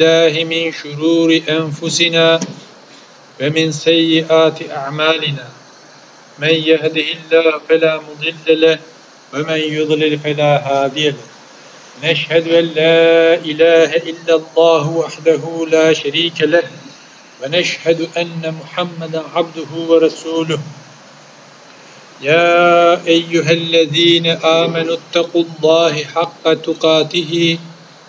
الله من شرور أنفسنا ومن سيئات أعمالنا. من يهده الله فلا مضل له ومن يضلل فلا هادي له. نشهد أن لا إله إلا الله وحده لا شريك له ونشهد أن محمدا عبده ورسوله. يا أيها الذين آمنوا اتقوا الله حق تقاته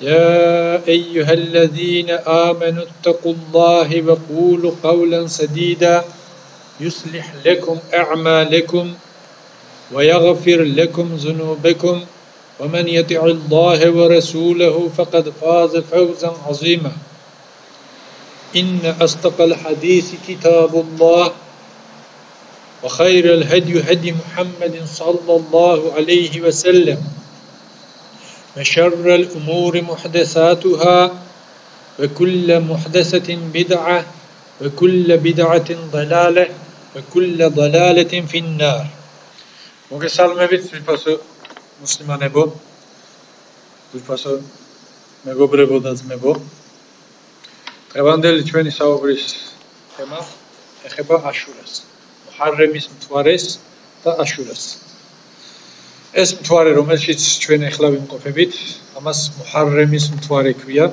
يا أيها الذين آمنوا اتقوا الله وقولوا قولا سديدا يصلح لكم أعمالكم ويغفر لكم ذنوبكم ومن يطع الله ورسوله فقد فاز فوزا عظيما. إن أصدق الحديث كتاب الله وخير الهدي هدي محمد صلى الله عليه وسلم. وشر الأمور محدثاتها وكل محدثة بدعة وكل بدعة ضلالة وكل ضلالة في النار მოგესალმებით თვითფასო მუსლიმანებო თვითფასო მეგობრებო და ძმებო დღევანდელი ჩვენი საუბრის თემა ეხება აშურას მუჰარრემის მთვარეს და აშურას ეს მთვარე რომელშიც ჩვენ ახლა ვიმყოფებით ამას მუჰარრემის მთვარე ქვია.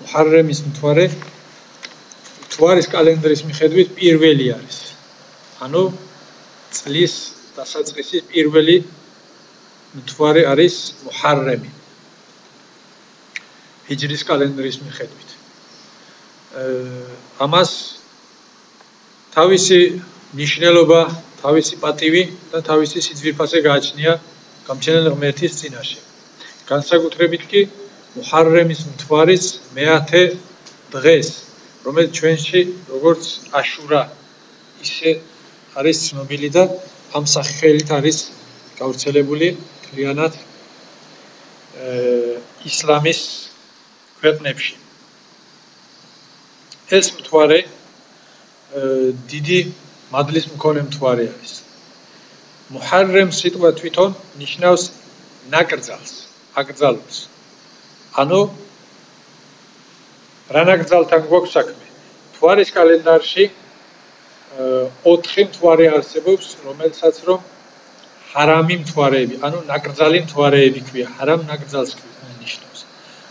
მუჰარრემის მთვარე მთვარის კალენდრის მიხედვით პირველი არის. ანუ წლის დასაწყისი პირველი მთვარე არის მუჰარრემი. ჰიჯრის კალენდრის მიხედვით. ამას თავისი ნიშნულობა, თავისი პატივი და თავისი სიძვირფასე გააჩნია გამჩენელ ღმერთის წინაშე. განსაკუთრებით კი მუჰარრემის მთვარის მეათე დღეს, რომელიც ჩვენში როგორც აშურა ისე არის ცნობილი და ამ სახელით არის გავრცელებული მთლიანად ისლამის ქვეყნებში. ეს მთვარე დიდი მადლის მქონე მთვარე არის. მუჰარრემ სიტყვა თვითონ ნიშნავს ნაკრძალს, აკრძალავს. ანუ რა ნაკრძალთან გვაქვს საქმე? თვარის კალენდარში 4 მთვარე არსებობს, რომელსაც რომ ჰარამი მთვარეები, ანუ ნაკრძალი მთვარეები ქვია, ჰარამ ნაკრძალს ნიშნავს.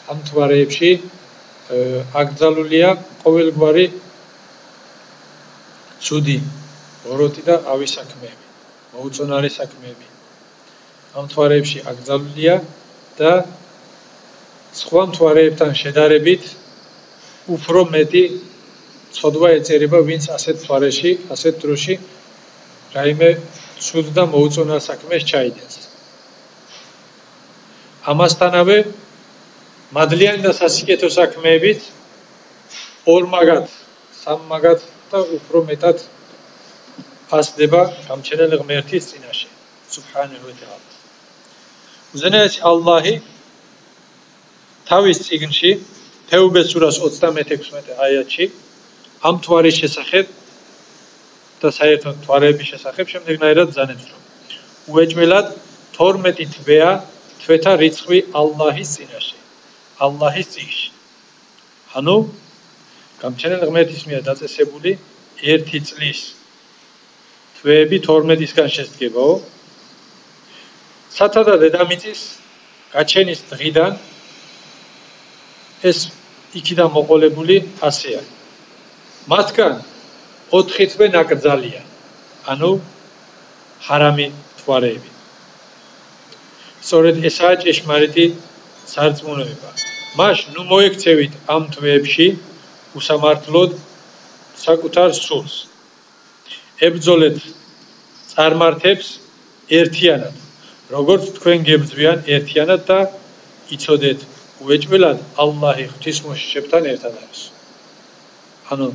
ამ მთვარეებში აკრძალულია ყოველგვარი ცუდი, ოროტი და ავი საქმეები. მოუწონარი საქმეები. ამ თვარეებში აკრძალულია და სხვა თვარეებთან შედარებით უფრო მეტი ცოდვა ეწერება ვინც ასეთ თვარეში, ასეთ დროში რაიმე ცუდ და მოუწონარ საქმეს ჩაიდენს. ამასთანავე მადლიან და სასიკეთო საქმეებით ორმაგად, სამმაგად და უფრო მეტად ფასდება გამჩენელ ღმერთის წინაშე. სუბჰანაჰუ ვა თაალა უზენაეს ალლაჰი თავის წიგნში თეუბეს სურას 36 აიათში ამ თვარის შესახებ და საერთოდ თვარების შესახებ შემდეგნაირად ზანებს რომ უეჭველად 12 თვეა თვეთა რიცხვი ალლაჰის წინაშე ალლაჰის წიგნში. ანუ გამჩენელ ღმერთის მიერ დაწესებული ერთი წლის თვეები 12-ისგან შედგებაო. სათადა დედამიწის გაჩენის დღიდან ეს იქიდან მოყოლებული ასეა. მათგან 4 თვე ნაკრძალია. ანუ ჰარამი თვარეები. სწორედ ესაა ჭეშმარიტი სარწმუნოება. მაშ ნუ მოიქცევით ამ თვეებში უსამართლოდ საკუთარ სულს. ებძოლეთ წარმართებს ერთიანად როგორც თქვენ გებძვიან ერთიანად და იცოდეთ უეჭველად ალლაჰი ღვთისმოშიშებთან ერთად არის ანუ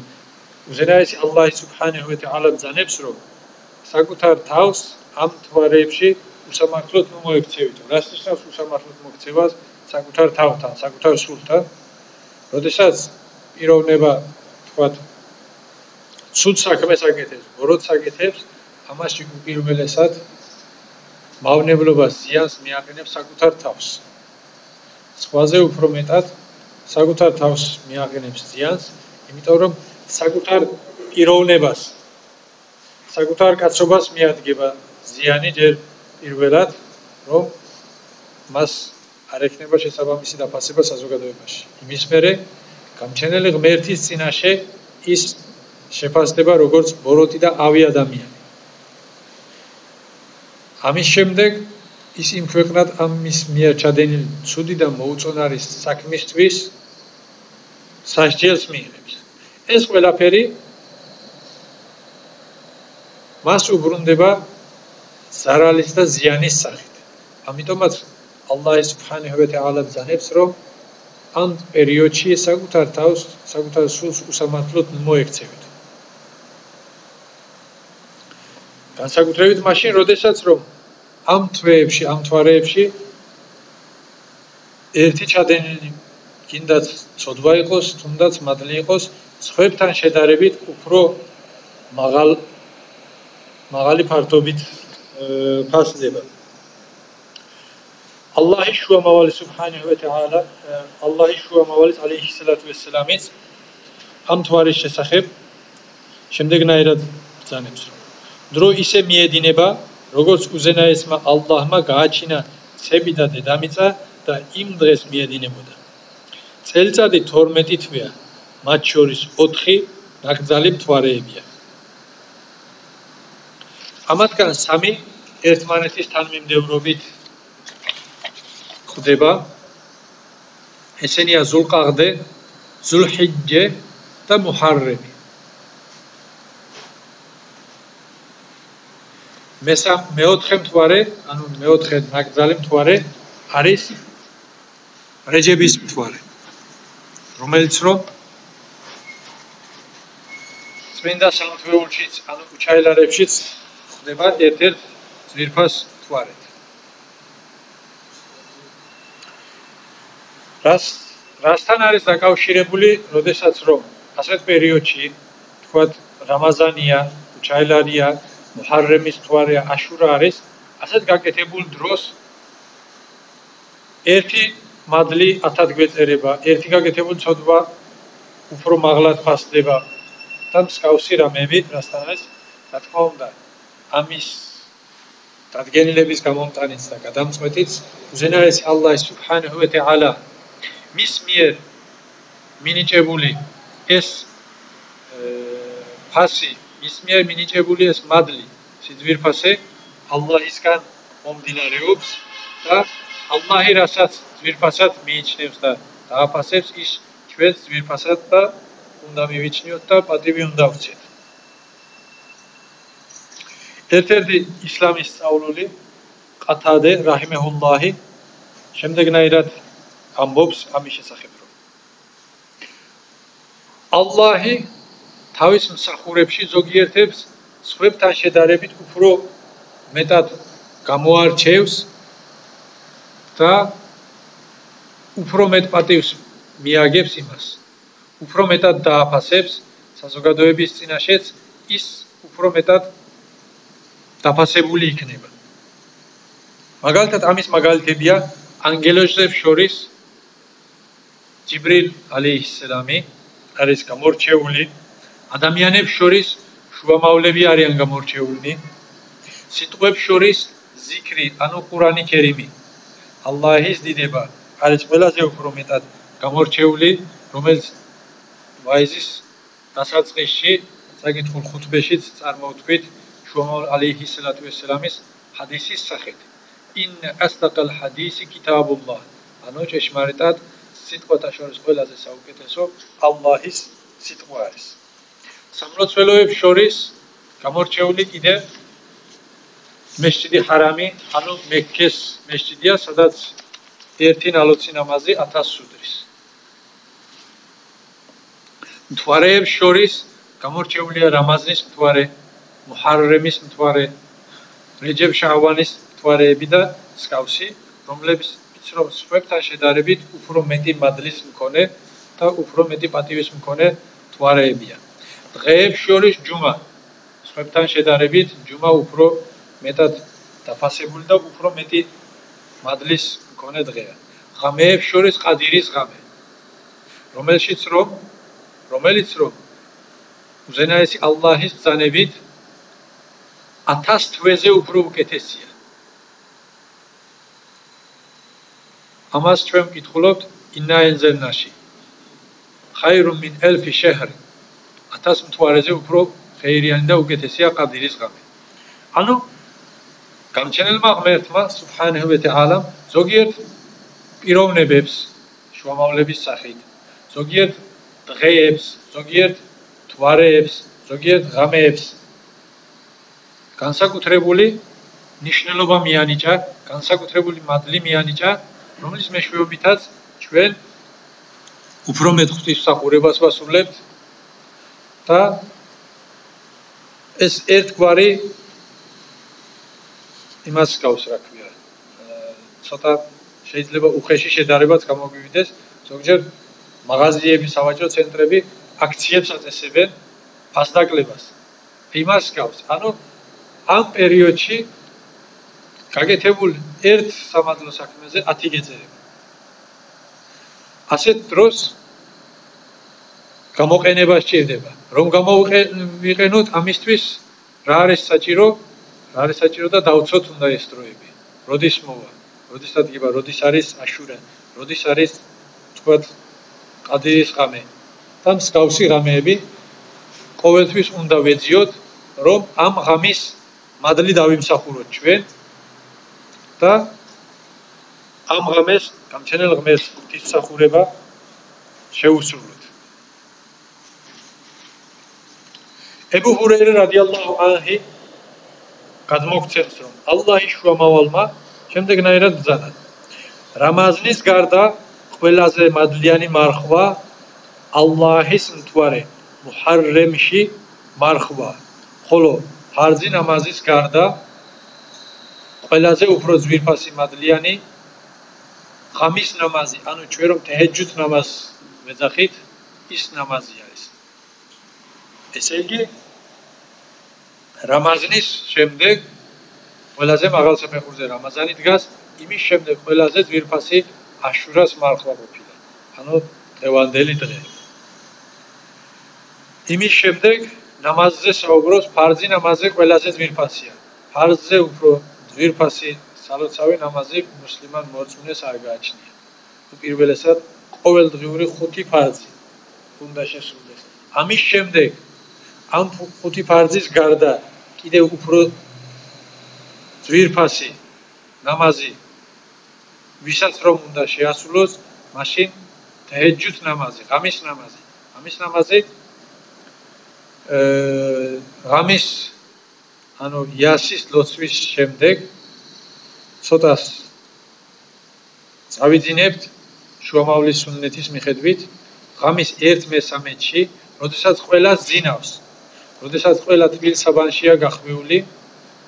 უზენაესი ალლაჰი სუბჰანაჰუ ვა თაალა ბძანებს რომ საკუთარ თავს ამ თვარეებში უსამართლოდ მოექცევით. რას ნიშნავს უსამართლოდ მოქცევას საკუთარ თავთან, საკუთარ სულთან? როდესაც პიროვნება თქვათ ცუდ საქმეს აკეთებს, ბოროტს აკეთებს, ამაში უპირველესად მავნებლობას ზიანს მიაყენებს საკუთარ თავს. სხვაზე უფრო მეტად საკუთარ თავს მიაყენებს ზიანს, იმიტომ რომ საკუთარ პიროვნებას საკუთარ კაცობას მიადგება ზიანი ჯერ პირველად, რომ მას არ ექნება შესაბამისი დაფასება საზოგადოებაში. იმის მერე გამჩენელი ღმერთის წინაშე ის შეფასდება როგორც ბოროტი და ავი ადამიანი. ამის შემდეგ ის იმქვეყნად ამის მიერ ჩადენილი ცუდი და მოუწონარის საქმისთვის სასჯელს მიიღებს. ეს ყველაფერი მას უბრუნდება ზარალის და ზიანის სახით. ამიტომაც ალლაჰ სუბჰანაჰუ ვა თაალა ბზანებს რომ ამ პერიოდში საკუთარ თავს, საკუთარ სულს უსამართლოდ მოექცევით. განსაკუთრებით მაშინ, როდესაც რომ ამ თვეებში, ამ თვარეებში ერთი ჩადენილი კიდაც ცოდვა იყოს, თუნდაც მადლი იყოს, სხვებთან შედარებით უფრო მაღალ მაღალი ფართობით ფასდება. ალლაჰი შუამავალი სუბჰანაჰუ ვა თაალა, ალლაჰი შუამავალი ალეიჰი სალათუ ვესალამის ამ თვარის შესახებ შემდეგნაირად ბრძანებს. დრო ისე მიედინება, როგორც უზენაესმა ალლაჰმა გააჩინა ცები და დედამიწა და იმ დღეს მიედინებოდა. წელიწადი 12 თვეა, მათ შორის 4 ნაკრძალი მთვარეებია. ამათგან 3 ერთმანეთის თანმიმდევრობით ხდება. ესენია ზულყაღდე, ზულჰიჯე და მუჰარრემი. მესა მეოთხე მთვარე, ანუ მეოთხე ნაკრძალი მთვარე არის რეჯების მთვარე. რომელიც რომ წმინდა სამთვეულშიც, ანუ უჩაილარებშიც ხდება ერთ-ერთ ძვირფას მთვარედ. რას რასთან არის დაკავშირებული, როდესაც რომ ასეთ პერიოდში, თქვათ, რამაზანია, უჩაილარია, მუჰარრემის თვარე აშურა არის ასეთ გაკეთებულ დროს ერთი მადლი 10 გვეწერება ერთი გაკეთებულ ცოდვა უფრო მაღლად ფასდება. და მსკავსი რამები რასთან არის რა თქმა უნდა. ამის დადგენილების გამომტანიც და გადამწყვეტიც უზენაესი ალლაჰ სუბჰანაჰუ ვა თაალა. მის მიერ მინიჭებული ეს ფასი მის მიერ მინიჭებული ეს მადლი სიძვირფასე ალლაჰისგან მომდინარეობს და ალლაჰი რასაც ძვირფასად მიიჩნევს და დააფასებს ის ჩვენს ძვირფასად და უნდა მივიჩნიოთ და პატივი უნდა ვცეთ. ერთ-ერთი ისლამის სწავლული ყათადე რაჰიმეჰულლაჰი შემდეგნაირად ამბობს ამის შესახებ რომ ალლაჰი თავის მსახურებში ზოგიერთებს სხვებთან შედარებით უფრო მეტად გამოარჩევს და უფრო მეტ პატივს მიაგებს იმას. უფრო მეტად დააფასებს საზოგადოების წინაშეც ის უფრო მეტად დაფასებული იქნება. მაგალითად ამის მაგალითებია ანგელოზებს შორის ჯიბრილ ალეისლამი არის გამორჩეული ადამიანებს შორის შუამავლები არიან გამორჩეულნი სიტყვებს შორის ზიქრი ანუ ყურანი კერიმი ალლაჰის დიდება არის ყველაზე უფრო მეტად გამორჩეული რომელიც ვაიზის დასაწყისში საკითხულ ხუთბეშიც წარმოთქვით შუამავლ ალეიჰი სალათუ ვესალამის ჰადისის სახით. ინ ასდაკალ ჰადისი კიტაბულლაჰ. ანუ ჭეშმარიტად სიტყვათა შორის ყველაზე საუკეთესო ალლაჰის სიტყვა არის. სამლოცველოებს შორის გამორჩეული კიდე მეშჯიდი ჰარამი, ანუ მექეს მეშჯიდია, სადაც ერთი ნალოცი ნამაზი 1000 სუდრის. მთვარეებს შორის გამორჩეულია რამაზნის მთვარე, მუჰარრემის მთვარე, რეჯებ შაავანის მთვარეები და სკავსი, რომლებიც რომ სხვებთან შედარებით უფრო მეტი მადლის მქონე და უფრო მეტი პატივის მქონე მთვარეებია. დღეებს შორის ჯუმა სხვებთან შედარებით ჯუმა უფრო მეტად დაფასებული და უფრო მეტი მადლის მქონე დღეა. ღამეებს შორის ყადირის ღამე. რომელშიც რომ რომელიც რომ უზენაესი ალლაჰის ძანებით 1000 თვეზე უფრო უკეთესია. ამას ჩვენ ვკითხულობთ ინაენზელნაში. ხაირუ მინ ელფი შეჰრი. 1000 მთვარეზე უფრო ხეირიანი და უკეთესია ყადირის ღამე. ანუ გამჩენელმა ღმერთმა სუბჰანაჰუ ვა თაალა ზოგიერთ პიროვნებებს შუამავლების სახით ზოგიერთ დღეებს, ზოგიერთ თვარეებს, ზოგიერთ ღამეებს განსაკუთრებული ნიშნულობა მიანიჭა, განსაკუთრებული მადლი მიანიჭა, რომლის მეშვეობითაც ჩვენ უფრო მეტ ღვთისმსახურებას ვასრულებთ და ეს ერთგვარი იმას გავს რა ქვია. ცოტა შეიძლება უხეში შედარებაც გამოგვივიდეს, ზოგჯერ მაღაზიები, სავაჭრო ცენტრები აქციებს აწესებენ ფასდაკლებას. იმას გავს. ანუ ამ პერიოდში გაკეთებულ ერთ სამადლო საქმეზე 10 გეწერება. ასეთ დროს გამოყენება სჭირდება. რომ გამოვიყენოთ ამისთვის რა არის საჭირო? რა არის საჭირო და დავწოთ უნდა ეს დროები. როდის მოვა? როდის დადგება? როდის არის აშურა? როდის არის თქვათ ყადირის ღამე და მსგავსი ღამეები ყოველთვის უნდა ვეძიოთ რომ ამ ღამის მადლი დავიმსახუროთ ჩვენ და ამ ღამეს გამჩენელ ღმერთს ღვთისმსახურება შეუსრულოთ ებუ ჰურეირა რადიალლაჰუ ანჰი გადმოგცემს რომ ალლაჰის შუამავალმა შემდეგნაირად ბრძანა. რამაზნის გარდა ყველაზე მადლიანი მარხვა ალლაჰის მთვარე მუჰარრემში მარხვა. ხოლო ფარზი ნამაზის გარდა ყველაზე უფრო ძვირფასი მადლიანი ღამის ნამაზი ანუ ჩვენ რომ თეჯუთ ნამაზ მეძახით ის ნამაზია ეს. ესე იგი რამაზნის შემდეგ ყველაზე მაღალ საფეხურზე რამაზანი დგას იმის შემდეგ ყველაზე ძვირფასი აშურას მარხვა ყოფილა. ანუ დღევანდელი დღე. იმის შემდეგ ნამაზზე საუბრობს ფარზი ნამაზზე ყველაზე ძვირფასია. ფარზზე უფრო ძვირფასი სალოცავი ნამაზი მუსლიმან მოწმეს არ გააჩნია. უპირველესად ყოველდღიური ხუთი ფარზი უნდა შესრულდეს. ამის შემდეგ ამ ხუთი ფარზის გარდა კიდევ უფრო ძვირფასი ნამაზი ვისაც რომ უნდა შეასრულოს, მაშინ დაეჯუთ ნამაზი, ღამის ნამაზი. ღამის ნამაზი აა ღამის ანუ იასის ლოცვის შემდეგ ცოტას წავიძინებთ შუამავლის სუნნეთის მიხედვით ღამის 1/13-ში, როდესაც ყველა ზინავს, როდესაც ყველა თბილ საბანშია გახმეული,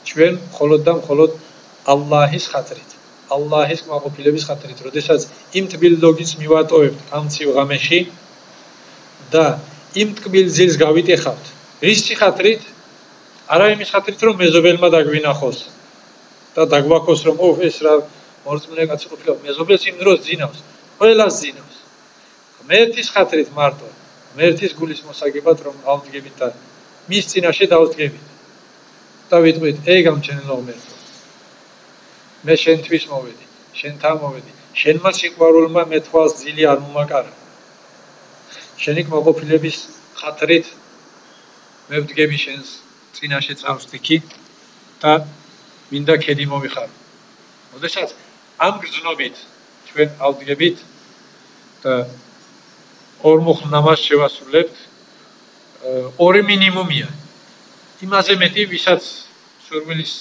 ჩვენ მხოლოდ და მხოლოდ ალლაჰის ხათრით ალლაჰის მაყოფილების ხათრით, როდესაც იმ თბილ ლოგის მივატოვებთ ამ ცივ ღამეში და იმ თბილ ძილს გავიტეხავთ. რის ხათრით? არა იმის ხათრით, რომ მეზობელმა დაგვინახოს და დაგვაქოს, რომ ო ეს რა მორწმუნე კაცი ყოფილა, მეზობელს იმ დროს ძინავს, ყველას ძინავს. მერტის ხათრით მარტო, მერტის გულის მოსაგებად რომ ავდგებით და მის წინაშე დავდგებით. და ვიტყვით, ე გამჩენილო მერტო მე შენთვის მოვედი, შენთან მოვედი. შენმა სიყვარულმა მე თვალს ძილი არ მომაკარა. შენი მოყოფილების ხათრით მე ვდგები შენს წინაშე წავსტიქი და მინდა ქედი მომიხარო. მოდესაც ამ გზნობით ჩვენ ავდგებით და ორმოხ ნამას შევასრულებთ. ორი მინიმუმია. იმაზე მეტი, ვისაც სურვილის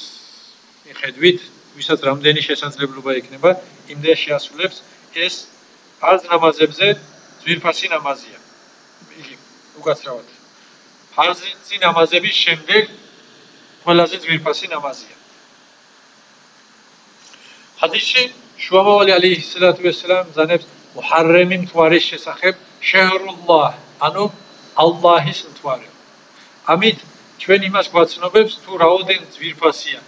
მიხედვით ვისაც რამდენი შესაძლებლობა ექნება, იმდენ შეასრულებს ეს ფარზ ნამაზებზე ძვირფასი ნამაზია. იგი უკაცრავად. ფარზი ნამაზების შემდეგ ყველაზე ძვირფასი ნამაზია. ჰადისში შუამავალი ალეისალათუ ვესალამ ზანებს მუჰარრემი მთვარის შესახებ შეჰრულლაჰ, ანუ ალლაჰის მთვარე. ამით ჩვენ იმას გვაცნობებს თუ რაოდენ ძვირფასია.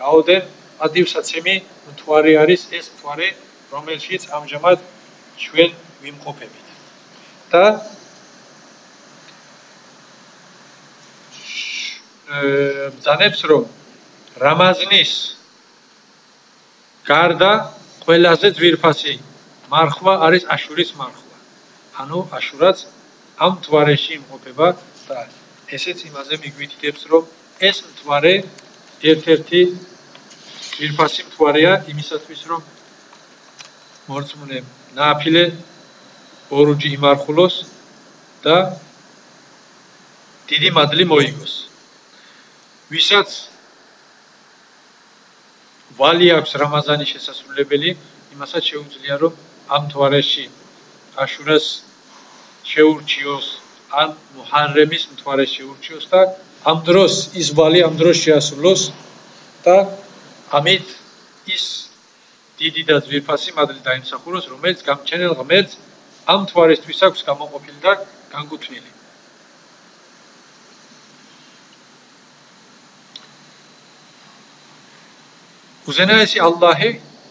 რაოდენ ადივსაცემი მთვარე არის ეს მთვარე, რომელშიც ამჟამად ჩვენ ვიმყოფებით. და ზანებს რომ რამაზნის გარდა ყველაზე ძვირფასი მარხვა არის აშურის მარხვა. ანუ აშურაც ამ თვარეში იმყოფება და ესეც იმაზე მიგვითითებს რომ ეს თვარე ერთ-ერთი ძვირფასი თვარეა იმისათვის რომ მორწმუნე ნაფილე ორუჯი იმარხულოს და დიდი მადლი მოიგოს. ვისაც ვალი აქვს რამაზანის შესასრულებელი, იმასაც შეუძლია რომ ამ თვარეში აშურას შეურჩიოს, ან მუჰარრემის თვარეში შეურჩიოს და ამ დროს ის ვალი ამ დროს შეასრულოს და ამით ის დიდი და ძვირფასი მადლი დაიმსახუროს, რომელიც გამჩენელ ღმერთს ამ თვარისთვის აქვს გამოყოფილი და განგუთვნილი. უზენაესი ალლაჰი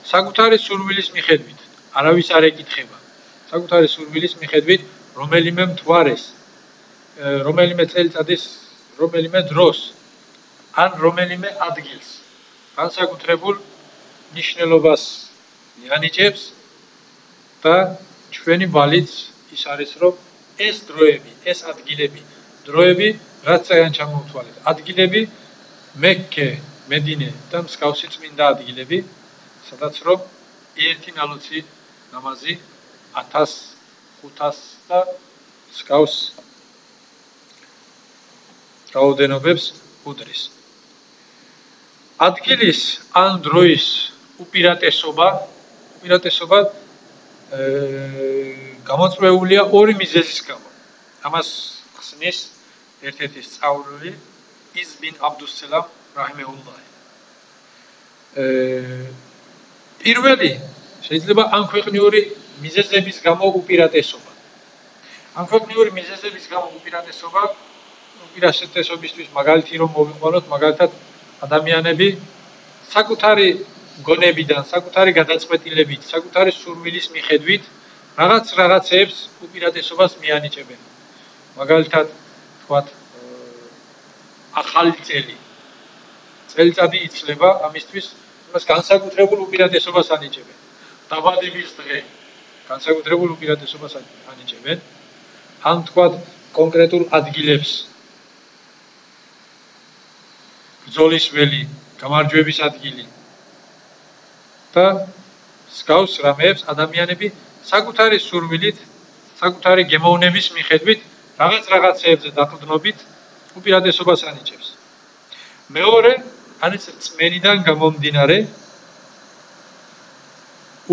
საკუთარი სურვილის მიხედვით არავის არ ეკითხება საკუთარი სურვილის მიხედვით რომელიმე მთვარეს, რომელიმე წელიწადის რომელიმე დროს ან რომელიმე ადგილს განსაკუთრებულ ნიშნელობას მიანიჭებს და ჩვენი ვალიც ის არის რომ ეს დროები, ეს ადგილები, დროები რაც ძალიან ჩამოვთვალეთ. ადგილები მექე, მედინე და მსგავსი წმინდა ადგილები, სადაც რომ ერთი ნალოცი ნამაზი 1000 500-ს მსგავს რაოდენობებს უდრის. ადგილის ან დროის უპირატესობა უპირატესობა გამოწვეულია ორი მიზეზის გამო. ამას ხსნის ერთ-ერთი სწავლული იზბინ აბდუსელამ რაჰიმეულლაჰი. პირველი შეიძლება ამ ქვეყნიური მიზეზების გამო უპირატესობა. ამ ქვეყნიური მიზეზების გამო უპირატესობა უპირატესობისთვის მაგალითი რომ მოვიყვანოთ, მაგალითად ადამიანები საკუთარი გონებიდან, საკუთარი გადაწყვეტილებით, საკუთარი სურვილის მიხედვით რაღაც რაღაცებს უპირატესობას მიანიჭებენ. მაგალითად, თქვათ ახალი წელი წელიწადი იცლება ამისთვის იმას განსაკუთრებულ უპირატესობას ანიჭებენ დაბადების დღე განსაკუთრებულ უპირატესობას ანიჭებენ. ან თქვა კონკრეტულ ადგილებს ბრძოლის ველი გამარჯვების ადგილი და სკაუს რამეებს ადამიანები საკუთარი სურვილით საკუთარი გემოვნების მიხედვით რაღაც რაღაცეებზე დაყრდნობით უპირატესობას ანიჭებს. მეორე არის წმენიდან გამომდინარე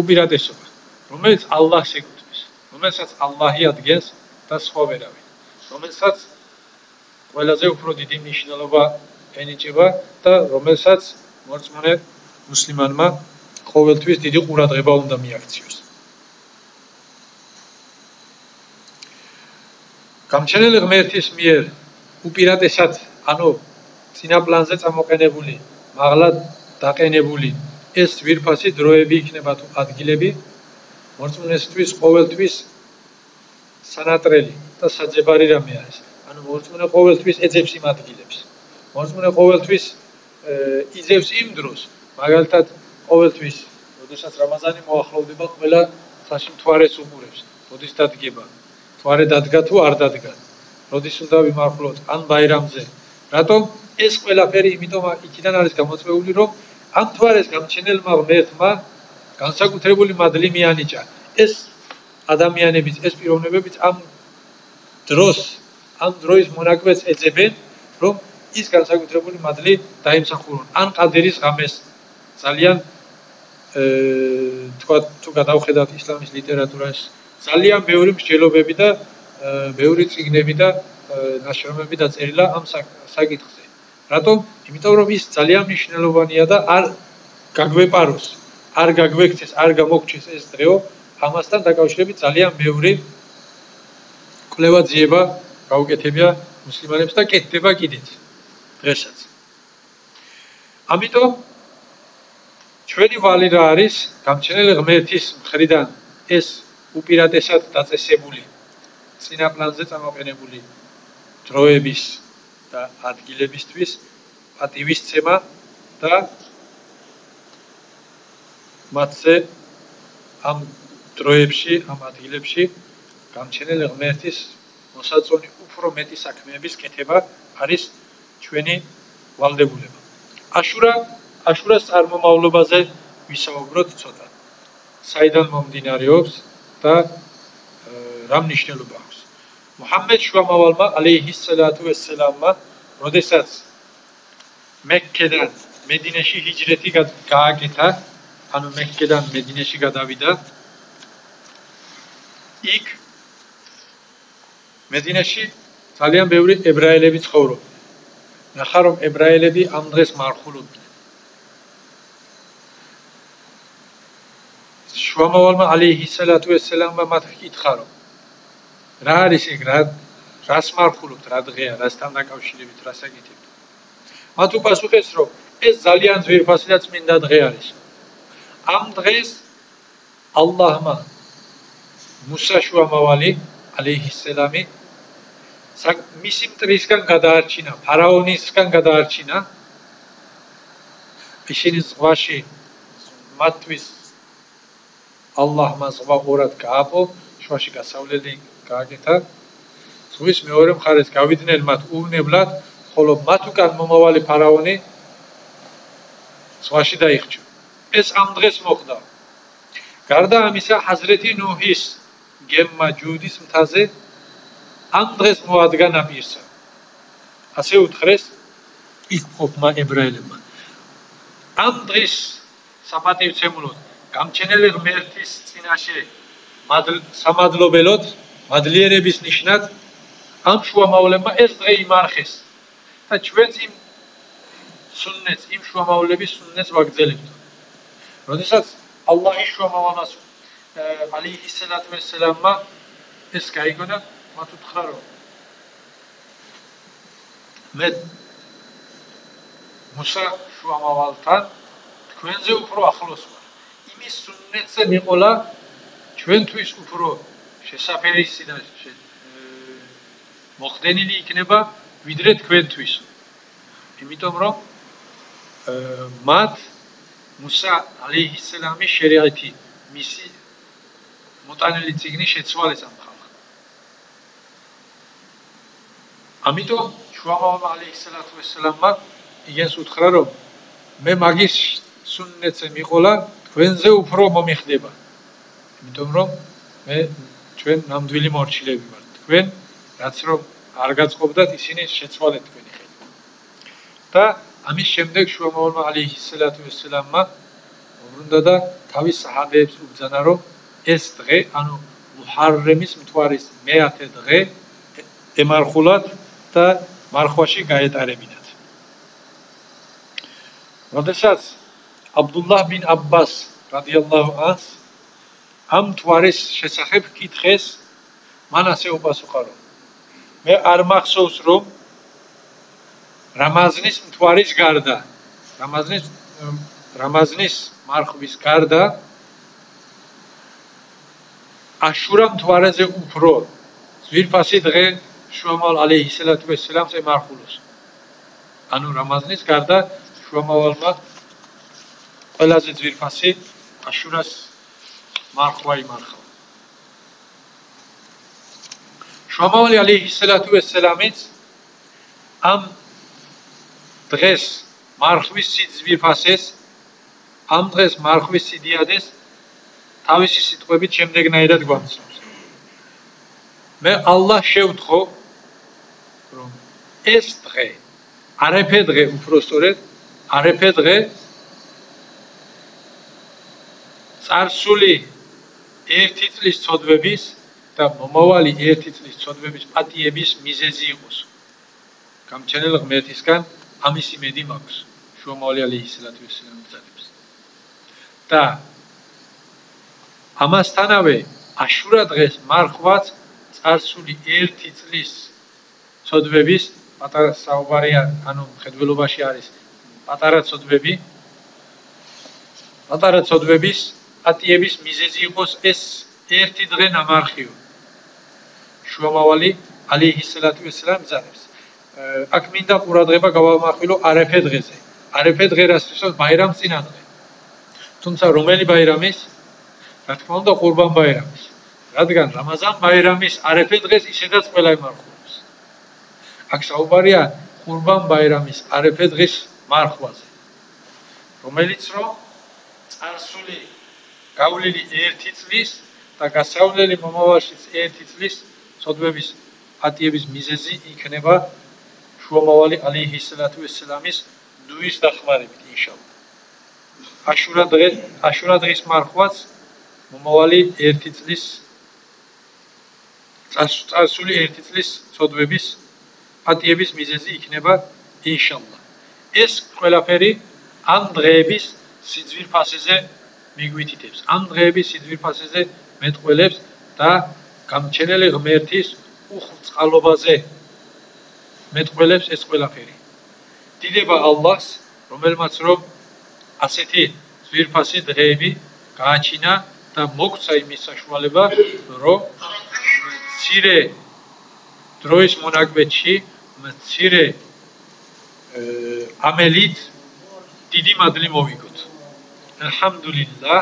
უპირატესობა, რომელიც ალლაჰს ეკუთვნის, რომელსაც ალლაჰი ადგენს და სხვა ვერავინ, რომელსაც ყველაზე უფრო დიდი მნიშვნელობა ენიჭება და რომელსაც მოწმუნე მუსლიმანმა ყოველთვის დიდი ყურადღება უნდა მიაქციოს. გამჩენელი ღმერთის მიერ უპირატესად, ანუ წინა პლანზე წამოყენებული, მაღლა დაყენებული ეს ვირფასი დროები იქნება თუ ადგილები მორწმუნესთვის ყოველთვის სანატრელი და საძებარი რამე არის. ანუ მორწმუნე ყოველთვის ეძებს იმ ადგილებს. მორწმუნე ყოველთვის იზევს იმ დროს, მაგალითად ყოველთვის, როდესაც რამაზანი მოახლოვდება, ყველა საში მთვარეს უყურებს. როდის დადგება? მთვარე დადგა თუ არ დადგა? როდის უნდა ვიმარხულოთ ან ბაირამზე? რატომ ეს ყველაფერი იმიტომ იქიდან არის გამოწვეული, რომ ამ თვარეს გამჩენელმა ღმერთმა განსაკუთრებული მადლი მიანიჭა. ეს ადამიანების ეს პიროვნებებიც ამ დროს ამ დროის მონაკვეთს ეძებენ, რომ ის განსაკუთრებული მადლი დაიმსახურონ. ან ყადერის ღამეს ძალიან თქვა თუ გადავხედავთ ისლამის ლიტერატურას ძალიან ბევრი მსჯელობები და ბევრი წიგნები და ნაშრომები დაწერილა ამ საკითხზე. რატომ? იმიტომ რომ ის ძალიან მნიშვნელოვანია და არ გაგვეპაროს, არ გაგვექცეს, არ გამოგჩეს ეს დღეო, ამასთან დაკავშირებით ძალიან ბევრი კვლევაძიება გაუკეთებია მუსლიმანებს და კეთდება კიდეც დღესაც. ამიტომ ჩვენი ვალი რა არის? გამჩენელი ღმერთის მხრიდან ეს უპირატესად დაწესებული წინა პლანზე წამოყენებული დროების და ადგილებისთვის პატივისცემა და მათზე ამ დროებში, ამ ადგილებში გამჩენელი ღმერთის მოსაწონი უფრო მეტი საქმეების კეთება არის ჩვენი ვალდებულება. აშურა აშურას წარმომავლობაზე ვისაუბროთ ცოტა. საიდან მომდინარეობს და რა მნიშვნელობა აქვს? მუჰამმედ შუამავალმა ალეიჰის სალათუ ვესალამმა, როდესაც მექკედან მედინაში ჰიჯრეთი გააკეთა, ანუ მექკედან მედინაში გადავიდა, იქ მედინაში ძალიან ბევრი ებრაელები ცხოვრობდნენ. ნახა რომ ებრაელები ამ დღეს მარხულობდნენ. შუამავალმა ალეიჰის სალათუ ვესალამმა მათ კითხა რომ რა არის ეგ? რა რას მარხულობთ რა დღეა? რასთან დაკავშირებით რა საკეთებთ მათ უპასუხეს რომ ეს ძალიან ძვირფასი და წმინდა დღე არის. ამ დღეს ალლაჰმა მუსა შუამავალი ალეიჰისალამი მისი მტრისგან გადაარჩინა ფარაონისგან გადაარჩინა. ისინი ზღვაში მათთვის ალლაჰმა ზღვა ორად გააპო შუაში გასავლელი გააკეთა. ზღვის მეორე მხარეს გავიდნენ მათ უვნებლად, ხოლო მათ უკან მომავალი ფარაონი ზღვაში დაიხჭა. ეს ამ დღეს მოხდა. გარდა ამისა, ჰაზრეთი ნუჰის გემმა ჯუდის მთაზე ამ დღეს მოადგა ნაპირსა. ასე უთხრეს ის ყოფმა ებრაელებმა. ამ დღეს საპატივცემულოდ გამჩენელი ღმერთის წინაშე სამადლობელოდ მადლიერების ნიშნად ამ შუამავლებმა ეს დღე იმარხეს და ჩვენც იმ სუნნეტს იმ შუამავლების სუნნეტს ვაგრძელებთ. როდესაც ალლაჰის შუამავალას ალეიჰის სალათუ ვესალამმა ეს გაიგონა მათ უთხრა რომ მე მუსა შუამავალთან თქვენზე უფრო ახლოს ვარ. იმის სუნნეტზე მიყოლა ჩვენთვის უფრო შესაძერისი და მოხდენილი იქნება ვიდრე თქვენთვის. იმიტომ რომ მათ მუსა ალეიჰისალამის შერიათი მისი მოტანილი ციგნი შეცვალეს ამ ხალხს. ამიტომ შუამავა ალეიჰისალათუ ვესალამმა იგენს უთხრა რომ მე მაგის სუნნეტზე მიყოლა თქვენზე უფრო მომიხდება. იმიტომ რომ მე ჩვენ ნამდვილი მორჩილები ვართ. თქვენ რაც რომ არ გაწყობდათ, ისინი შეცვალეთ თქვენი ხელი. და ამის შემდეგ შუამავალმა ალეიჰისალათუ ვესალამმა უბრუნდა და თავის საჰაბეებს უბრძანა, რომ ეს დღე, ანუ მუჰარრემის მთვარის მეათე დღე ემარხულად და მარხვაში გაეტარებინათ. როდესაც აბდულლაჰ ბინ აბბას რადიალლაჰუ ანჰ ამ თვარის შესახებ კითხეს მან ასე უპასუხა რომ მე არ მახსოვს რომ რამაზნის თვარის გარდა რამაზნის რამაზნის მარხვის გარდა აშურა თვარეზე უფრო ზვირფასი დღე შუამალ ალეიჰისალათუ ვესალამს ემარხულოს ანუ რამაზნის გარდა შუამავალმა ყველაზე ზვირფასი აშურას მარხვა იმარხა. შამავალი ალეიჰისალათუ ვესალამიც ამ დღეს მარხვის სიძვიფასეს ამ დღეს მარხვის სიდიადეს თავისი სიტყვებით შემდეგნაირად გვამცნობს მე ალლაჰ შევთხოვ რომ ეს დღე არაფე დღე უფრო სწორედ არაფე დღე წარსული ერთი წლის წოდების და მომავალი ერთი წლის ცოდვების პატიების მიზეზი იყოს. გამჩენელ ღმერთისგან ამის იმედი მაქვს. შუამავალი ალეისალათუ ვესალამ ბრძანებს. და ამასთანავე აშურა დღეს მარხვაც წარსული ერთი წლის ცოდვების პატარა საუბარია, ანუ ხედველობაში არის პატარა ცოდვები. პატარა ცოდვების პატიების მიზეზი იყოს ეს ერთი დღე ნამარხიო. შუამავალი ალეისალათუ ვესალამ ბრძანებს. აქ მინდა ყურადღება გავამახვილო არაფე დღეზე. არაფე დღე რასაც ბაირამს წინადღე. თუმცა რომელი ბაირამის? რა თქმა უნდა ყურბან ბაირამის. რადგან რამაზან ბაირამის არაფე დღეს ისედაც ყველა იმარხულობს. აქ საუბარია ყურბან ბაირამის არაფე დღის მარხვაზე. რომელიც რო წარსული გავლილი ერთი წლის და გასავლელი მომავალშიც ერთი წლის ცოდვების ატიების მიზეზი იქნება შუამავალი ალეისალათუ ვესალამის დუის დახმარებით ინშალლა. აშურა დღე აშურა დღის მარხვაც მომავალი ერთი წლის წასული ერთი წლის ცოდვების პატიების მიზეზი იქნება ინშალლა. ეს ყველაფერი ამ დღეების სიძვირფასეზე მიგვითითებს. ამ დღეების სიძვირფასეზე მეტყველებს და გამჩენელი ღმერთის უხწყალობაზე მეტყველებს ეს ყველაფერი. დიდება ალლაჰს, რომელმაც რომ ასეთი ძვირფასი დღეები გააჩინა და მოგცა იმის საშუალება, რომ ცირე დროის მონაკვეთში, ცირე ამელით დიდი მადლი მოვიგოთ. ალჰამდულილლა.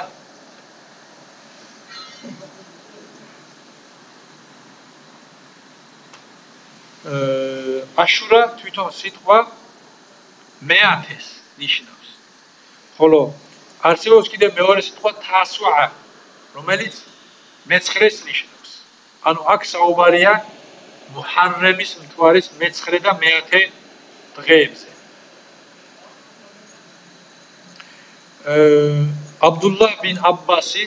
აშურა თვითონ სიტყვა მეათეს ნიშნავს. ხოლო არსებობს კიდე მეორე სიტყვა თასვა, რომელიც მეცხრეს ნიშნავს. ანუ აქ საუბარია მუჰარრემის მთვარის მეცხრე და მეათე დღეებზე. აბდულლაჰ ბინ აბასი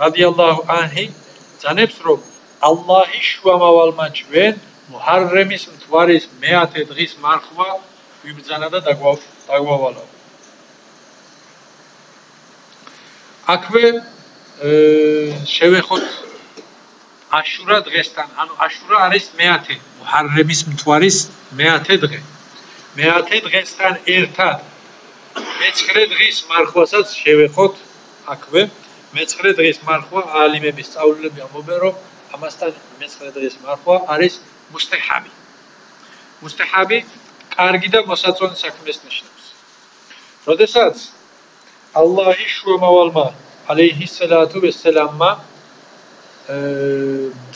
რადიალლაჰუ ანჰი ძანებს რომ ალლაჰი შუამავალმა ჩვენ მუჰარრემის მთვარის მეათე დღის მარხვა ვიბრძანა და დაგვავალა. აქვე შევეხოთ აშურა დღესთან, ანუ აშურა არის მეათე მუჰარრემის მთვარის მეათე დღე. მეათე დღესთან ერთად მეცხრე დღის მარხვასაც შევეხოთ აქვე. მეცხრე დღის მარხვა ალიმების სწავლულები ამბობენ რომ ამასთან მეცხრე დღის მარხვა არის მუსტაჰაბი. მუსტაჰაბი კარგი და მოსაწონი საქმეს ნიშნავს. როდესაც ალლაჰი შუამავალმა ალეიჰისალათუ ვესალამმა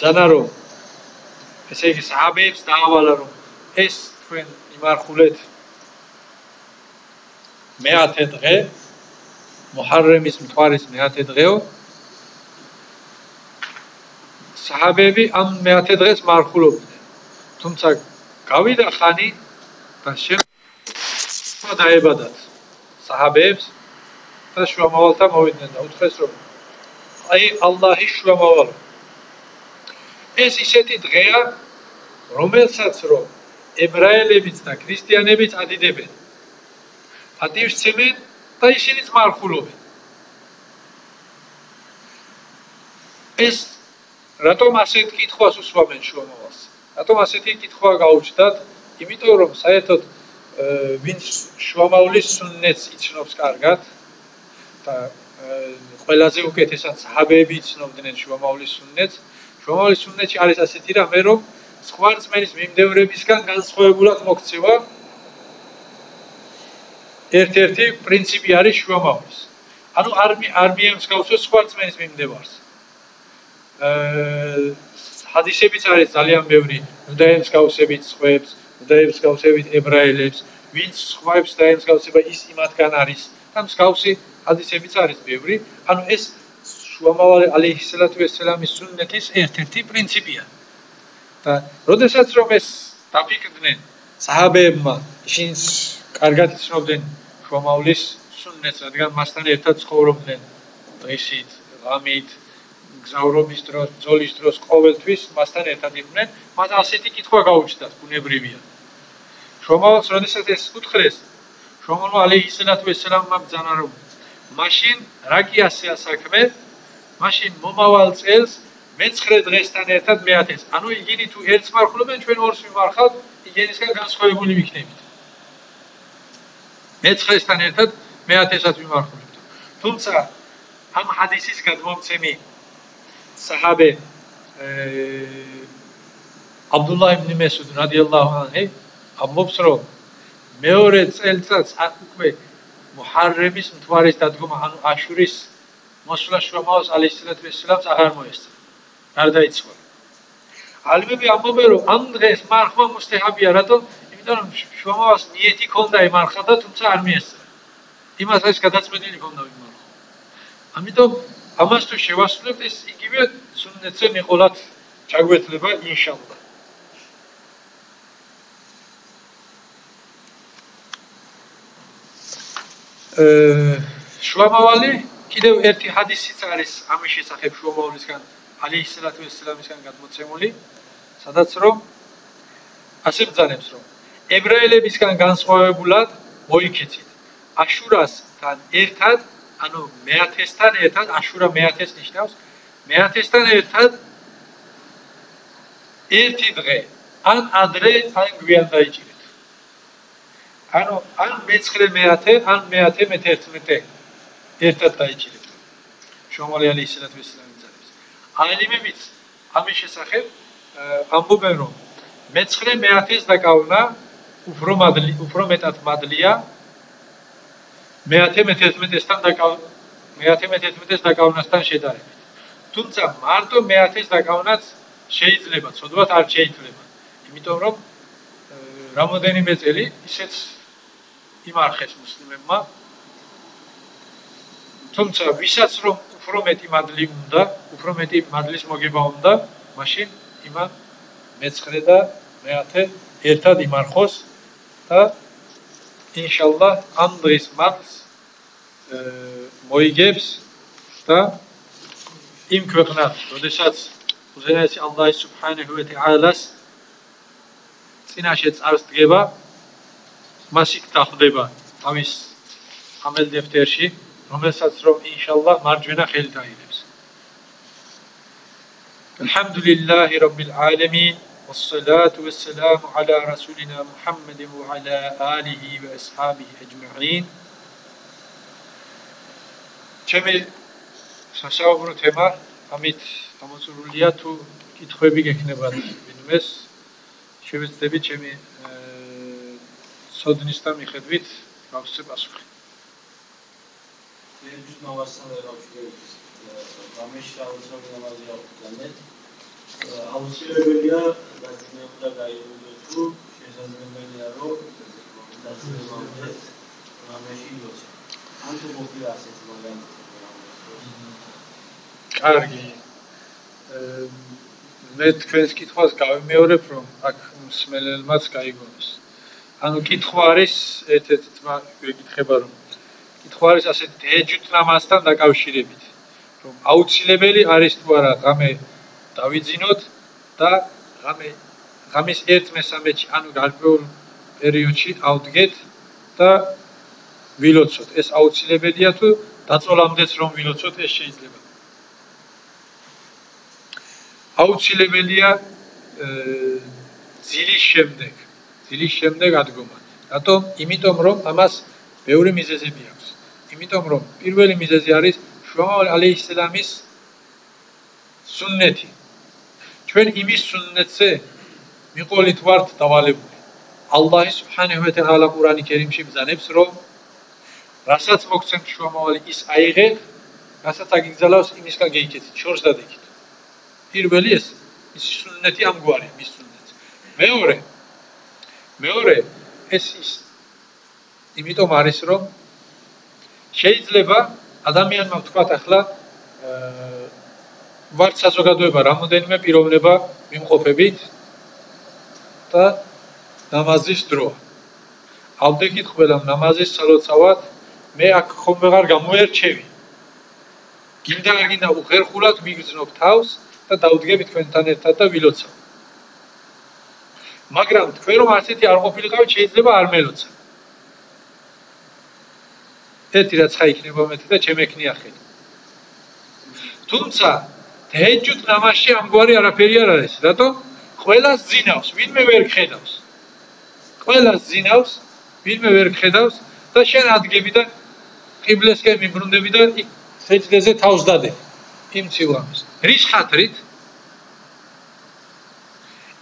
ზანარო ესე იგი საჰაბეებს დაავალა რომ ეს თქვენ იმარხულეთ მეათე დღე მუჰარრემის მთვარის მეათე დღეო. საჰაბები ამ მეათე დღეს მარხულობდნენ. თუმცა გავიდა ხანი და შემა დაებადათ საჰაბებს და შუამავალთა მოვიდნენ და უთხრეს რომ აი ალლაჰი შუამავალო ეს ისეთი დღეა რომელსაც რომ ებრაელებიც და ქრისტიანებიც ადიდებენ ადივს ცემენ და ისინიც მარხულობენ ეს რატომ ასეთ კითხვას უსვამენ შუამავალს რატომ ასეთი კითხვა გაუჩნდათ იმიტომ რომ საერთოდ ვინც შუამავლის სუნნეტს იცნობს კარგად და ყველაზე უკეთესად საჰაბეები იცნობდნენ შუამავლის სუნნეტს შუამავლის სუნნეტში არის ასეთი რამე რომ სხვა რწმენის მიმდევრებისგან განსხვავებულად მოქცევა ერთ-ერთი პრინციპი არის შუამავლის ანუ არ არ მიემსგავსოს სხვა რწმენის მიმდევარს აა ჰადისებიც არის ძალიან ბევრი. ნუდაემს გავსებით სხვებს ნუდაემს გავსებით ებრაელებს ვინც სხვებს დაემსგავსება ის იმათგან არის. და მსგავსი ჰადისებიც არის ბევრი. ანუ ეს შუამავალი ალეისალათუ ვესალამის სუნნეთის ერთ-ერთი პრინციპია. და როდესაც რომ ეს დაფიქრდნენ საჰაბეებმა ისინი კარგად იცნობდნენ შუამავლის სუნნეტს რადგან მასთან ერთად ცხოვრობდნენ დღისით ღამით გზავრობის დროს, ბრძოლის დროს ყოველთვის მასთან ერთად იყვნენ, მათ ასეთი კითხვა გაუჩნდათ, ბუნებრივია. შომალს როდესაც ეს უთხრეს, შომალმა ალეისალათუ ვესალამმა ბძანა რომ მაშინ რა კი ასე ასაქმე? მაშინ მომავალ წელს მე-9 დღესთან ერთად მე-10-ს. ანუ იგინი თუ ერთს მარხულობენ, ჩვენ ორს ვიმარხავთ, იგენისგან განსხვავებული ვიქნებით. მე-9-სთან ერთად მე-10-საც ვიმარხულებთ. თუმცა ამ ჰადისის გადმოცემი საჰაბე აბდულლა იბნ მესუდ რადიალლაჰუ ანჰი ამბობს რომ მეორე წელწადს უკვე მუჰარრემის მთვარის დადგომა ანუ აშურის მოსვლა შუამაოს ალეისალათუესალამს აღარ მოესწრო. გარდაიცვალა. ალიმები ამბობენ რომ ამ დღეს მარხვა მუსტეჰაბია, რატომ? იმიტომ რომ შუამაოს ნიეთი ქონდა ემარხა და თუმცა არ მიესწრო. იმას ეს გადაწყვეტილი ქონდა იმარხვა. ამიტომ ამას თუ შევასრულებთ ეს იგივე სუნნეტზე მიყოლათ ჩაგვეთლება ინშალლა. შუამავალი კიდევ ერთი ჰადისიც არის ამის შესახებ შუამავალისგან ალეისალათუ ვესალამისგან გადმოცემული სადაც რომ ასე ბძანებს რომ ებრაელებისგან განსხვავებულად მოიქეცით აშურასთან ერთად ანუ მეათესთან ერთად აშურა მეათეს ნიშნავს მეათესთან ერთად ერთი დღე ან ადრე ან გვიან დაიჭირეთ ანუ ან მეცხრე მეათე, ან მეათე მე-11 ერთად დაიჭირეთ. შომალიანი ისინათ ვისლამი ძალებს. აილიმებიც ამის შესახებ ამბობენ რომ მეცხრე მეათეს დაკავნა უფრო მადლი, უფრო მეტად მადლია მეათე მე-11-სთან დაკავ მეათე მე-11-ს დაკავნასთან შედარებით. თუმცა მარტო მეათეს დაკავნაც შეიძლება, ცოდვათ არ შეიძლება. იმიტომ რომ რამოდენიმე წელი ისეც იმარხეს მუსლიმებმა თუმცა ვისაც რომ უფრო მეტი მადლი უნდა, უფრო მეტი მადლის მოგება უნდა, მაშინ იმან მეცხრე და მეათე ერთად იმარხოს და ინშალლა ამ დღის მადლს მოიგებს და იმ ქვეყნად, როდესაც უზენაესი ალლაჰი სუბჰანაჰუ ვა თაალას წინაშე წარს დგება მას იქ დახვდება ამის ამელ დეფტერში, რომელსაც რომ ინშალლა მარჯვენა ხელით აიღებს. الحمدلله رب العالمين والصلاة والسلام على رسولنا محمد وعلى آله وأصحابه أجمعين ჩემი სასაუბრო თემა ამით გამოწვეულია თუ კითხვები გექნებათ ვინმეს შევეცდები ჩემი სოდნის და მიხედვით გავსწრებ პასუხი. ერთ მოვასწრე გავშვიდეთ. გამეშ აუცილებელი ნამაზია აუცილებელია დაწინებულა გაიგო თუ შესაძლებელია რომ დაწინებულეთ გამეში იყოს. ან თუ მოგია ასეთ მაგალითი. კარგი. მე თქვენს კითხვას გავიმეორებ რომ აქ მსმენელმაც გაიგონოს. ანუ კითხვა არის ერთ-ერთი თმა გეკითხება რომ კითხვა არის ასეთ დეჯუტნამასთან დაკავშირებით რომ აუცილებელი არის თუ არა ღამე დავიძინოთ და ღამე ღამის 1/13-ში ანუ გარკვეულ პერიოდში ავდგეთ და ვილოცოთ ეს აუცილებელია თუ დაწოლამდეც რომ ვილოცოთ ეს შეიძლება აუცილებელია ძილის შემდეგ დილის შემდეგ ადგომა. რატომ? იმიტომ რომ ამას ბევრი მიზეზები აქვს. იმიტომ რომ პირველი მიზეზი არის შუამალ ალეისლამის სუნნეთი. ჩვენ იმის სუნნეთზე მიყოლით ვართ დავალებული. ალლაჰი სუბჰანაჰუ ვა თაალა ყურანი კერიმში ბზანებს რომ რასაც მოგცემ შუამავალი ის აიღე, რასაც აგიგზალავს იმისგან გეიქეთ, შორს დადეკით. პირველი ეს ის სუნნეთი ამგვარია, მის სუნნეთი. მეორე მეორე ეს ის იმიტომ არის რომ შეიძლება ადამიანმა თქვა ახლა ვართ საზოგადოება რამოდენიმე პიროვნება მიმყოფებით და ნამაზის დრო. ავდექით ყველა ნამაზის სალოცავად მე აქ ხომ ვეღარ გამოერჩევი. გინდა არ გინდა უხერხულად მიგზნობ თავს და დაუდგებით თქვენთან ერთად და ვილოცავ. მაგრამ თქვენ რომ ასეთი არ ყოფილიყავით შეიძლება არ მელოცა. ერთი რაც ხა იქნება მეტი და ჩემექნია ხელი. თუმცა თეჯუთ ნამაში ამგვარი არაფერი არ არის. რატო? ყველას ძინავს, ვინმე ვერ ხედავს. ყველას ძინავს, ვინმე ვერ ხედავს და შენ ადგები და ყიბლესკენ მიბრუნდები და სეჯდეზე თავს დადე. იმ ცივამს. რის ხათრით?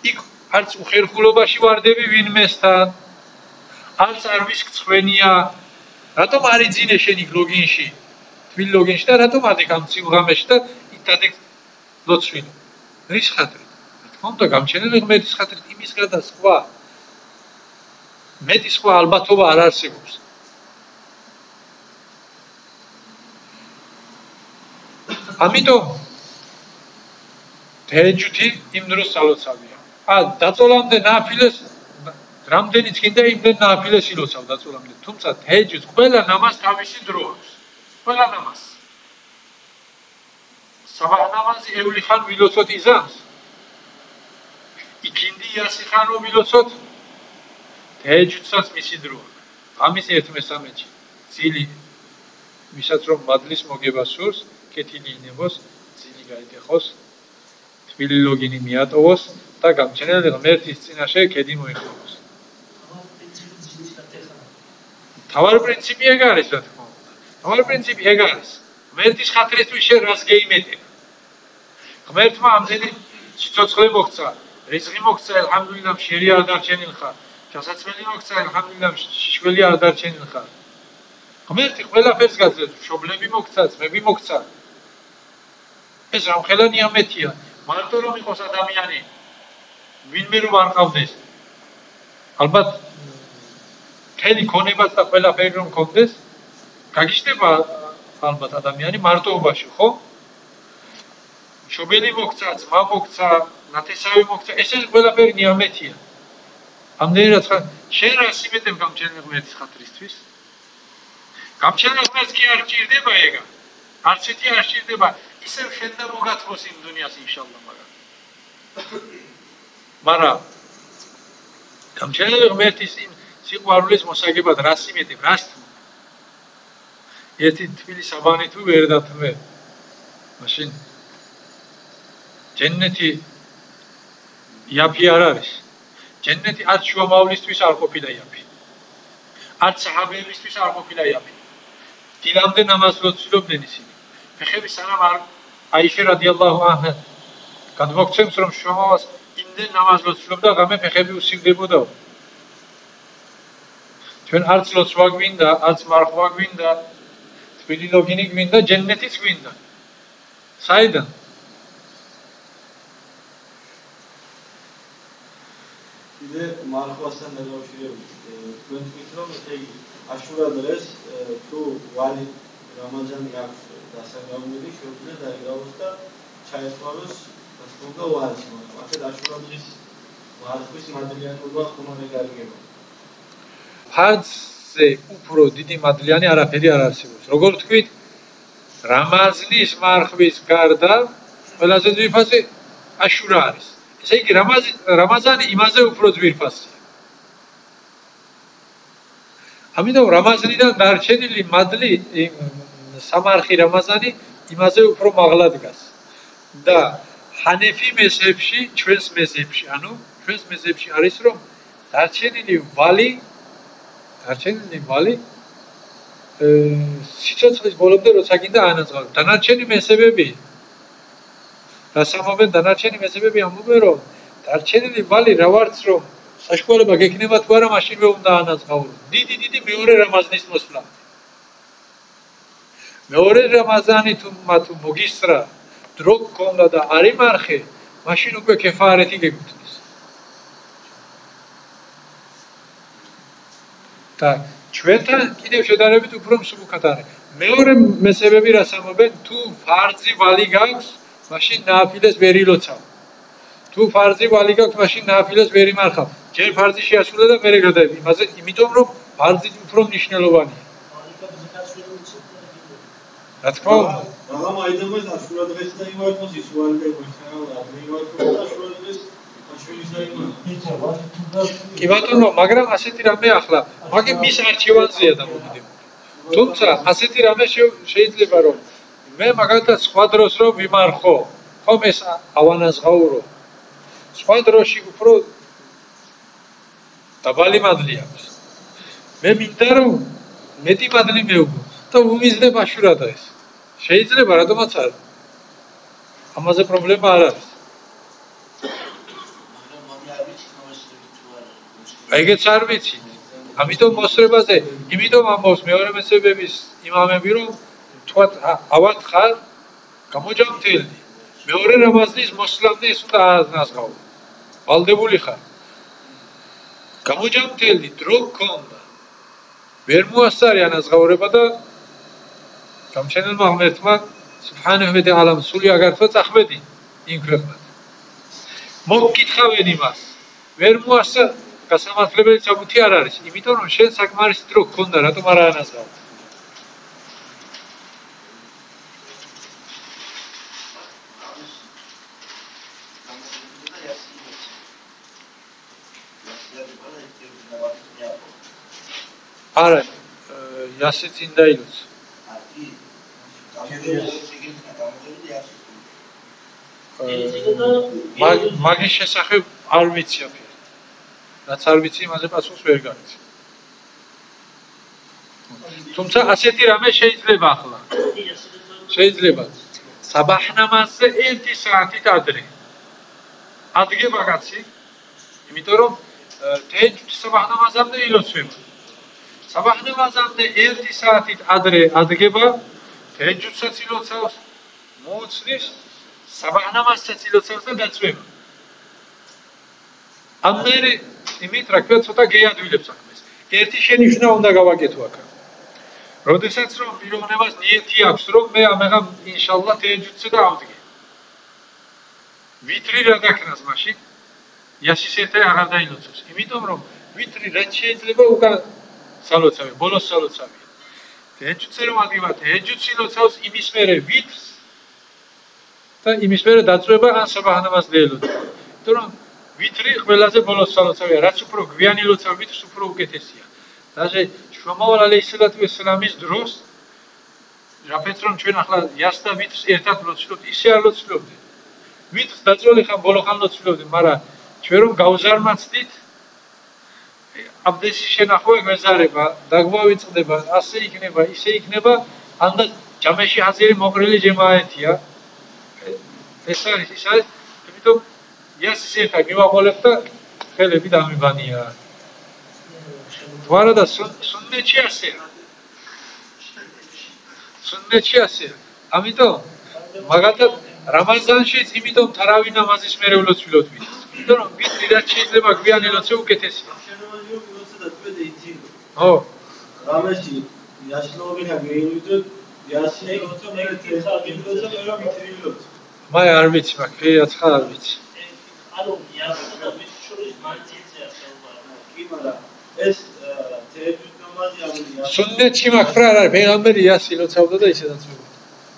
იქ არც უხერხულობაში ვარდები ვინმესთან. არც არ ვისკცხვენია. რატომ არ იძინე შენი ლოგინში? თვილ ლოგინში და რატომ ადიქ ამ ცივღამეში და იტადე ლოცვი. რის ხათრით? თქო და გამჩენელი ღმერთის ხათრით იმის გადა სხვა. მეტი სხვა ალბათობა არ არსებობს. ამიტომ თეჯუთი იმ დროს სალოცავია. ა დაწოლამდე ნაფილეს რამდენიც კიდე იმდენ ნაფილეს ილოცავ დაწოლამდე. თუმცა თეჯუთ ყველა ნამას თავისი დრო აქვს. ყველა ნამას. საბა ნამაზი ეული ხან ვილოცოთ იზამს. იქინდი იასი ხან რომ ვილოცოთ თეჯუთსაც მისი დრო. ამის ერთმესამეჯი. ძილი ვისაც რომ მადლის მოგება სურს, კეთილი ინებოს, ძილი გაიგეხოს, თბილი ლოგინი მიატოვოს და გამჩენელი ღმერთის წინაშე კედი მოიხმოს. თავარ პრინციპი ეგ არის, რა თქმა უნდა. თავარ პრინციპი ეგ არის. ღმერთის ხათრისთვის შენ რას გეიმეტებ? ღმერთმა ამდენი სიცოცხლე მოგცა, რიზღი მოგცა, ალჰამდულილა, შერი არ დარჩენილ ხარ. ჩასაცმელი მოგცა, ალჰამდულილა, შიშველი არ დარჩენილ ხარ. ღმერთი ყველაფერს გაძლევს, შობლები მოგცა, ძმები მოგცა. ეს რამხელანი ამეთია მარტო რომ იყოს ადამიანი ვინმე რომ არ ყავდეს ალბათ თელი ქონებას და ყველაფერი რომ ქონდეს გაგიშტება ალბათ ადამიანი მარტოობაში ხო შობელი მოგცა ძმა მოგცა ნათესავი მოგცა ესე ყველაფერი ნიამეთია. ამდენად ხარ შენ რა სიმეთებ გამჩენილ ღმერთის ხატრისთვის? გამჩენილ ღმერთს კი არ ჭირდება ეგა. არც ერთი არ ჭირდება. ისევ შენ და მოგათმოს იმ დუნიას ინშალლა მაგრამ. მაგრამ გამჩენილი ღმერთის იმ სიყვარულის მოსაგებად რას იმედებ რას ერთი თბილი საბანი თუ ვერ დათმე. მაშინ ჯენნეთი იაფი არ არის ჯენნეთი არც შუამავლისთვის არ ყოფილა იაფი არც საჰაბეებისთვის არ ყოფილა იაფი დილამდე ნამაზ ლოცულობდნენ ისინი ფეხები სანამ არ აიშე რადიალლაჰუ ანჰა გადმოგცემს რომ შომავას იმდენ ნამაზ ლოცულობდა გამე ფეხები უსილდებოდა ჩვენ არც ლოცვა გვინდა არც მარხვა გვინდა თბილი ლოგინი გვინდა ჯენნეთის გვინდა საიდან იდე მარხვასთან დაკავშირებით თქვენ თქვით რომ ეგ აშურა დღეს თუ ვალი რამაზანი აქვს დასაგამული შეუძლია დაიგავოს და ჩაესვაროს დასწონდა ვარს მაგრამ ახლა დაშურადღის ვარსის მადლიანობა ხომ არ ეგარიგება ფარზე უფრო დიდი მადლიანი არაფერი არ არსებობს. როგორ თქვით რამაზნის მარხვის გარდა ყველაზე ძვირფასი აშურა არის ესე იგი რამაზი რამაზანი იმაზე უფრო ძვირფასია ამიტომ რამაზნიდან დარჩენილი მადლი სამარხი რამაზანი იმაზე უფრო მაღლა დგას. და ჰანეფი მეზებში ჩვენს მეზებში ანუ ჩვენს მეზებში არის რომ დარჩენილი ვალი დარჩენილი ვალი სიცოცხლის ბოლომდე როცა კიდე ანაძღავ დანარჩენი მეზები დასამობენ დანარჩენი მეზები ამბობენ რომ დარჩენილი ვალი რა ვარც რომ საშუალება გექნება თუ არა მაშინვე უნდა ანაძღავო დიდი დიდი მეორე რამაზნის მოსვლა. მეორე რამაზანი თუ მათ მოგისრა დრო გქონდა და არ იმარხე მაშინ უკვე ქეფარეთი გეკუთვნის. და ჩვენთან კიდევ შედარებით უფრო მსუბუქად არის. მეორე მესებები რას ამობენ თუ ფარძი ვალი გაქვს მაშინ ნაფილეს ვერ ილოცავ. თუ ფარძი ვალი გაქვს მაშინ ნაფილეს ვერ იმარხავ. ჯერ ფარძი შეასრულა და მერე გადაები იმაზე იმიტომ რომ ფარძი უფრო მნიშვნელოვანია. რა თქმა უნდა. რაღაც აიძებს აშურა დღეს და იმართოს ის ვალდება ხალა იმართოს და აშურა დღეს აშურის და იმართოს კი ბატონო მაგრამ ასეთი რამე ახლა. მაგი მის არჩევანზეა და მოგიდი თუმცა ასეთი რამე შეიძლება რომ მე მაგალითად სხვა დროს რომ ვიმარხო ხომ ეს ავანაზღაურო? სხვა დროში უფრო დაბალი მადლი აქვს. მე მინდა რომ მეტი მადლი მეუგო და უმიზნებ აშურადა ეს. შეიძლება რატომაც არ. ამაზე პრობლემა არ არის. ეგეც არ ვიცი. ამიტომ მოსრებაზე იმიტომ ამბობს მეორე მეცნიერების იმამები რომ თქვათ ავად ხარ გამოჯამთელი. მეორე რამაზნის მოსლამდე ის უნდა ააზნასღავ ვალდებული ხარ. გამოჯამთელი დრო გქონდა. ვერ მოასწარი ანაზღაურება და გამჩენილმა ღმერთმა სუბჰანაჰუ ვა თაალა სული აგართვა წახმედი იმ ქვეყნად მოგკითხავენ იმას. ვერ მოასწა გასამართლებელი საკუთი არ არის იმიტომ რომ შენ საკმარისი დრო გქონდა რატომ არ ანაზღაო არა იასი წინ დაილოცე მაგის შესახებ არ ვიცი აფი. რაც არ ვიცი, იმაზე პასუხს ვერ გავიცი. თუმცა ასეთი რამე შეიძლება ახლა. შეიძლება. საბაჰნამაზზე 1 საათით ადრე. ადგება კაცი. იმიტომ რომ თეჯ საბაჰნამაზამდე ილოცვება. საბაჰნამაზამდე 1 საათით ადრე ადგება თეჯუცაც ილოცავს მოუცნის საბაჰნამაზსაც ილოცავს და დაწვება ამერი იმით რა ქვია ცოტა გეადვილებს საქმეს ერთი შენიშვნა უნდა გავაკეთო აქ როდესაც რომ პიროვნებას ნიეთი აქვს რომ მე ამაღა ინშალლა თეჯუცე და ავდგე. ვიტრი რა დაკნას მაშინ? იასის ერთე აღარ დაილოცოს იმიტომ რომ ვიტრი რაც შეიძლება უკან სალოცავი, ბოლოს სალოცავი. ეჯუცი რომ აგივათ, ეჯუცი ლოცავს იმის მერე ვითს და იმის მერე დაწובה ან საბაჰანამას დელოთ. იმიტომ რომ ვიტრი ყველაზე ბოლოს სალოცავია, რაც უფრო გვიანი ლოცავ ვითს უფრო უკეთესია. даже შომავალ ალეისალათუ ისლამის დროს რაფეც რომ ჩვენ ახლა იას და ვითს ერთად ლოცულობთ, ისე არ ლოცულობდით. ვითს დაწოლი ხან ბოლო ხან ლოცულობდით, მაგრამ ჩვენ რომ გავზარმაცდით აბდეს შენახვა მეზარება დაგვავიწყდება ასე იქნება ისე იქნება ანდა ჯამეში აზერი მოკრილი ჯემაეთია ეს არის ის არის იმიტომ ის შეიძლება გივაყოლებ და ხელები დამიბანია. ვარა და სუნნეტი ასე სუნნეტი ასე ამიტომ მაგალითად რამაზანშიც იმიტომ თარავი ნამაზის მერე ვლოცვილოთ ვიცი იმიტომ რომ ვიცი რა შეიძლება გვიანელოცე უკეთესია ო. რამეში იაშლოვინა იასინე გოცო მე თესაგილოზე მე რომ მიტრილოთ მაი არ ვიცი მაგ ფერია ცხარ არ ვიცი. ანუ იასინე და მის შორის მანძილზეა ხელმარა კი მაგრამ ეს თეჯუს ნამაზი ამილი სუნნეტი მაგ არ არის მე ამერი იასი ლოცავდა და ისედაც